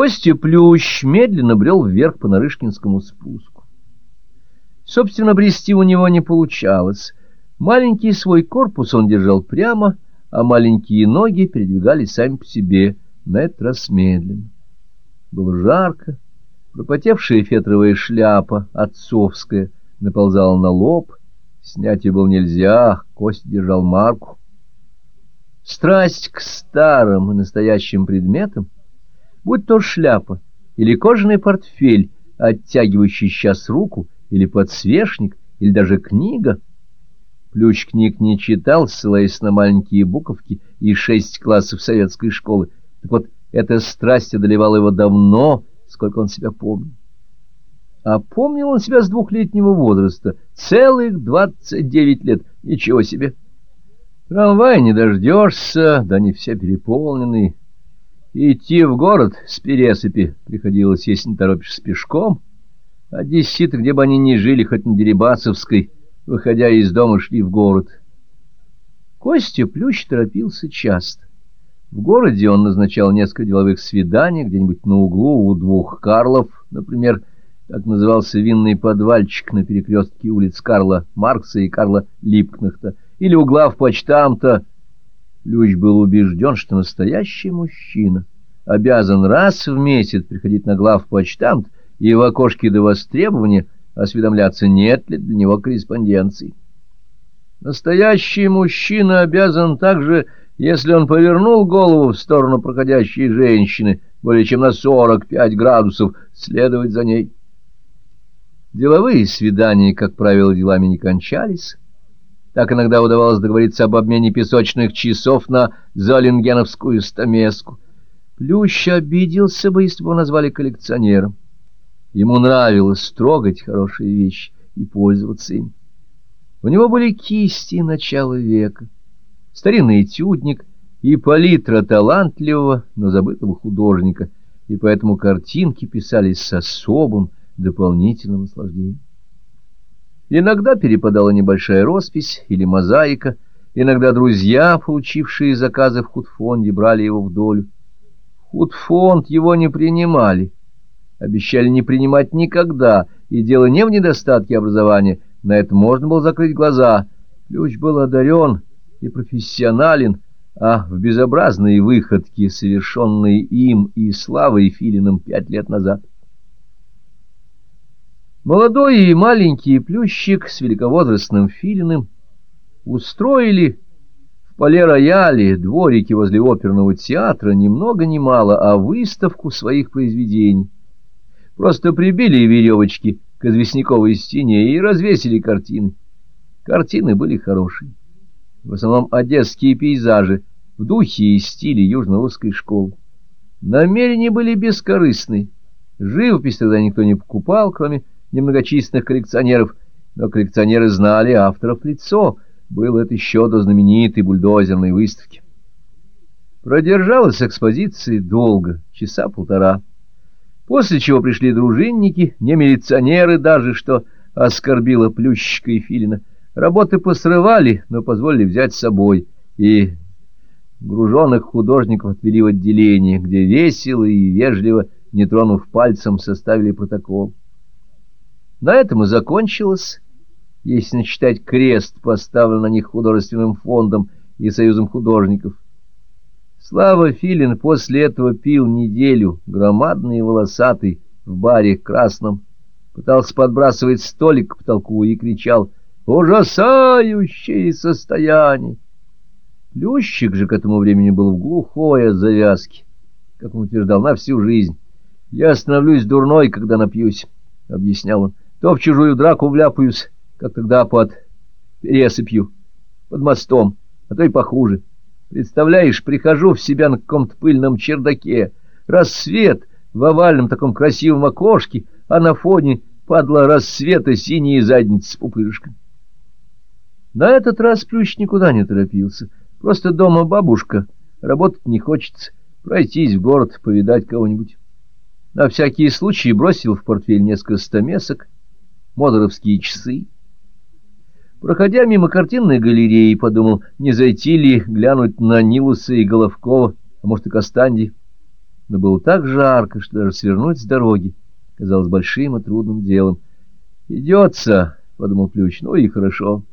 Костя Плющ медленно брел вверх по Нарышкинскому спуску. Собственно, брести у него не получалось. Маленький свой корпус он держал прямо, а маленькие ноги передвигались сами по себе, на этот раз медленно. Было жарко, пропотевшая фетровая шляпа, отцовская, наползала на лоб, снять ее было нельзя, Костя держал марку. Страсть к старым и настоящим предметам, будь то шляпа или кожаный портфель, оттягивающий сейчас руку, или подсвечник, или даже книга. Плющ книг не читал, ссылаясь на маленькие буковки и шесть классов советской школы. Так вот, эта страсть одолевала его давно, сколько он себя помнил. А помнил он себя с двухлетнего возраста, целых двадцать девять лет, ничего себе! Трамвай не дождешься, да не все переполнены. Идти в город с пересыпи приходилось, если не торопишься пешком, а десяти где бы они ни жили, хоть на Дерибасовской, выходя из дома, шли в город. Костя Плющ торопился часто. В городе он назначал несколько деловых свиданий где-нибудь на углу у двух Карлов, например, так назывался винный подвальчик на перекрестке улиц Карла Маркса и Карла Липкнахта, или у глав почтамта. Плющ был убежден, что настоящий мужчина обязан раз в месяц приходить на глав почтамт и в окошке до востребования осведомляться, нет ли для него корреспонденции. Настоящий мужчина обязан также, если он повернул голову в сторону проходящей женщины более чем на 45 градусов, следовать за ней. Деловые свидания, как правило, делами не кончались, так иногда удавалось договориться об обмене песочных часов на золингеновскую стамеску. Плющ обиделся бы, если бы его назвали коллекционером. Ему нравилось трогать хорошие вещи и пользоваться им. У него были кисти начала века, старинный этюдник и палитра талантливого, но забытого художника, и поэтому картинки писались с особым дополнительным наслаждением. Иногда перепадала небольшая роспись или мозаика, иногда друзья, получившие заказы в худфонде, брали его в долю. В худфонд его не принимали, обещали не принимать никогда, и дело не в недостатке образования, на это можно было закрыть глаза. Ключ был одарен и профессионален, а в безобразные выходки, совершенные им и Славой Филиным пять лет назад. Молодой и маленький плющик с великовозрастным филиным устроили в поле-рояле, дворике возле оперного театра, ни много ни мало, а выставку своих произведений. Просто прибили веревочки к известняковой стене и развесили картины. Картины были хорошие. В основном одесские пейзажи в духе и стиле южно-русской школы. Намерения были бескорыстны. Живопись тогда никто не покупал, кроме немногочисленных коллекционеров, но коллекционеры знали авторов лицо, было это еще до знаменитой бульдозерной выставки. Продержалась экспозиция долго, часа полтора, после чего пришли дружинники, не милиционеры даже, что оскорбило Плющика и Филина. Работы посрывали, но позволили взять с собой, и груженных художников отвели в отделение, где весело и вежливо, не тронув пальцем, составили протокол. На этом и закончилось, если не считать крест, поставленный на них художественным фондом и союзом художников. Слава Филин после этого пил неделю, громадный и волосатый, в баре красном, пытался подбрасывать столик к потолку и кричал «Ужасающее состояние!» Плющик же к этому времени был в глухой от завязки, как он утверждал, на всю жизнь. «Я становлюсь дурной, когда напьюсь», — объяснял он то в чужую драку вляпаюсь, как тогда под пересыпью, под мостом, а то и похуже. Представляешь, прихожу в себя на каком-то пыльном чердаке, рассвет в овальном таком красивом окошке, а на фоне падла рассвета синие задницы с пупырышками. На этот раз Плющ никуда не торопился, просто дома бабушка, работать не хочется, пройтись в город, повидать кого-нибудь. На всякий случай бросил в портфель несколько стамесок, модеровские часы. Проходя мимо картинной галереи, подумал, не зайти ли глянуть на Нилуса и Головкова, а может и Костанди. но было так жарко, что даже свернуть с дороги казалось большим и трудным делом. «Идется», — подумал Плющ, — «ну и хорошо».